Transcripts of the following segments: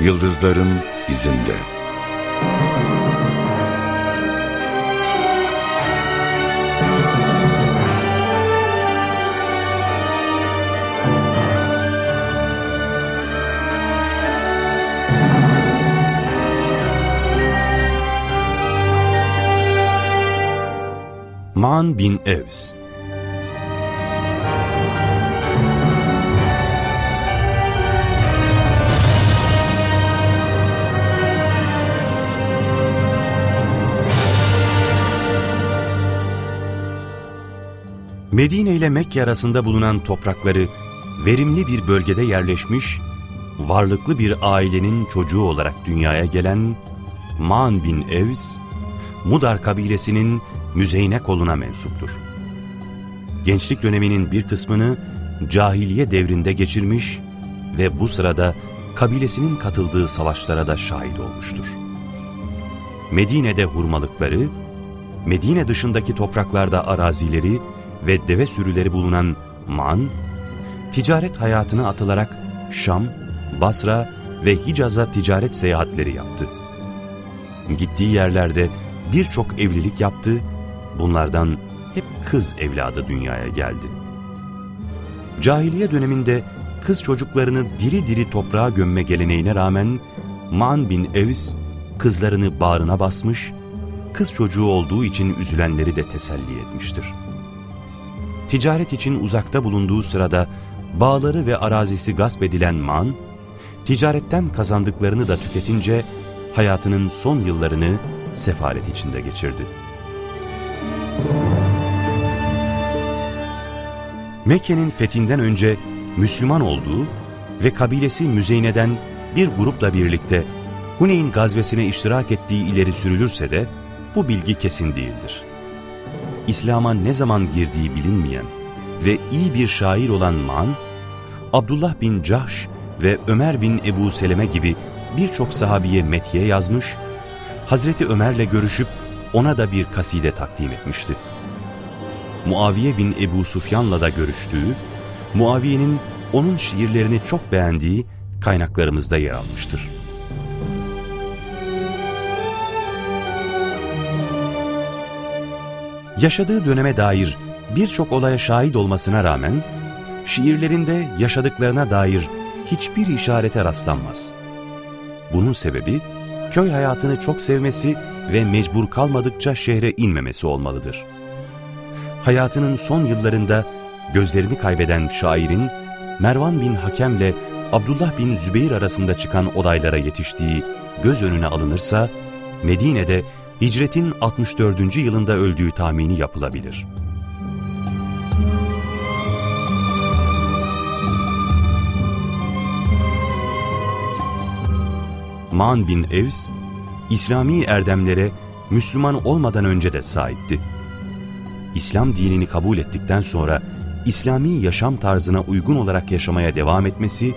Yıldızların izinde. Man bin Evs Medine ile Mekke arasında bulunan toprakları verimli bir bölgede yerleşmiş, varlıklı bir ailenin çocuğu olarak dünyaya gelen Man bin Evs, Mudar kabilesinin Müzeyne koluna mensuptur. Gençlik döneminin bir kısmını cahiliye devrinde geçirmiş ve bu sırada kabilesinin katıldığı savaşlara da şahit olmuştur. Medine'de hurmalıkları, Medine dışındaki topraklarda arazileri ve deve sürüleri bulunan Man, ticaret hayatına atılarak Şam, Basra ve Hicaz'a ticaret seyahatleri yaptı. Gittiği yerlerde birçok evlilik yaptı, bunlardan hep kız evladı dünyaya geldi. Cahiliye döneminde kız çocuklarını diri diri toprağa gömme geleneğine rağmen Man bin Evs kızlarını bağrına basmış, kız çocuğu olduğu için üzülenleri de teselli etmiştir.'' Ticaret için uzakta bulunduğu sırada bağları ve arazisi gasp edilen Man, ticaretten kazandıklarını da tüketince hayatının son yıllarını sefalet içinde geçirdi. Mekke'nin fethinden önce Müslüman olduğu ve kabilesi Müzeyne'den bir grupla birlikte Huneyn gazvesine iştirak ettiği ileri sürülürse de bu bilgi kesin değildir. İslam'a ne zaman girdiği bilinmeyen ve iyi bir şair olan Man, Abdullah bin Cahş ve Ömer bin Ebu Seleme gibi birçok sahabiye metiye yazmış, Hazreti Ömer'le görüşüp ona da bir kaside takdim etmişti. Muaviye bin Ebu Sufyan'la da görüştüğü, Muaviye'nin onun şiirlerini çok beğendiği kaynaklarımızda yer almıştır. Yaşadığı döneme dair birçok olaya şahit olmasına rağmen, şiirlerinde yaşadıklarına dair hiçbir işarete rastlanmaz. Bunun sebebi, köy hayatını çok sevmesi ve mecbur kalmadıkça şehre inmemesi olmalıdır. Hayatının son yıllarında gözlerini kaybeden şairin, Mervan bin Hakem'le Abdullah bin Zübeyir arasında çıkan olaylara yetiştiği göz önüne alınırsa, Medine'de hicretin 64. yılında öldüğü tahmini yapılabilir. Man bin Evs, İslami erdemlere Müslüman olmadan önce de sahipti. İslam dinini kabul ettikten sonra İslami yaşam tarzına uygun olarak yaşamaya devam etmesi,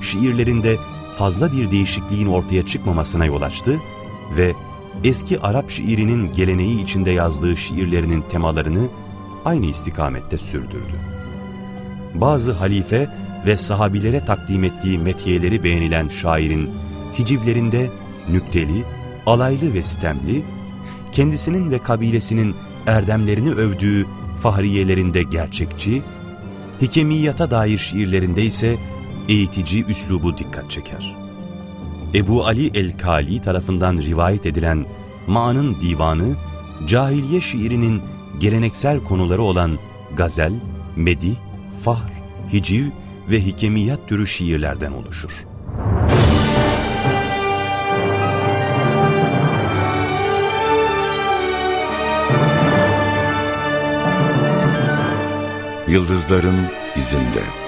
şiirlerinde fazla bir değişikliğin ortaya çıkmamasına yol açtı ve eski Arap şiirinin geleneği içinde yazdığı şiirlerinin temalarını aynı istikamette sürdürdü. Bazı halife ve sahabilere takdim ettiği metiyeleri beğenilen şairin hicivlerinde nükteli, alaylı ve sitemli, kendisinin ve kabilesinin erdemlerini övdüğü fahriyelerinde gerçekçi, hikemiyata dair şiirlerinde ise eğitici üslubu dikkat çeker. Ebu Ali el-Kali tarafından rivayet edilen Ma'nın divanı, cahiliye şiirinin geleneksel konuları olan gazel, medih, fahr, hiciv ve hikemiyat türü şiirlerden oluşur. Yıldızların izinde.